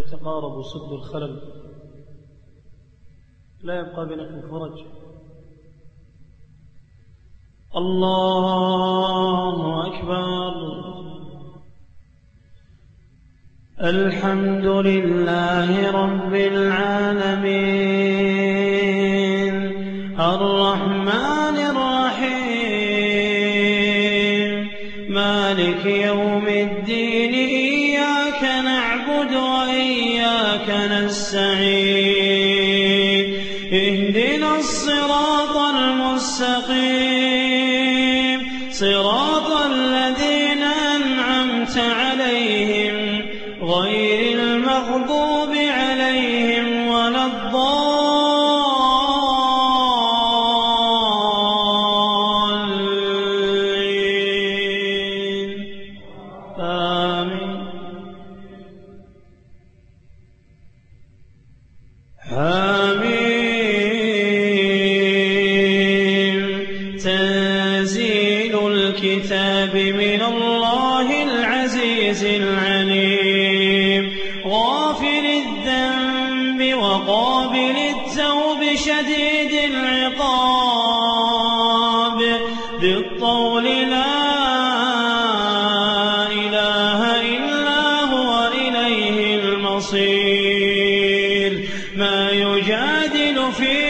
يتقارب سد الخلل. لا يبقى بينكم فرج. الله أكبر. الحمد لله رب العالمين. الرحمن الرحيم. مالك يوم الدين وإياك نستعين اهدنا الصراط المستقيم. صراط الذين أنعمت عليهم غير الكتاب من الله العزيز العليم. غافر الذنب وقابل التوب شديد العقاب. بالطول لا إله إلا هو إليه المصير. ما يجادل في